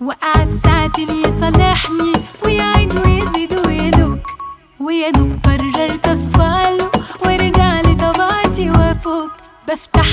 وقعد ساعتين يصالحني ويعيد ويزيد ويلوك. ويا دوب قررت أصفاله وارجع لطبيعتي وأفوق. بفتح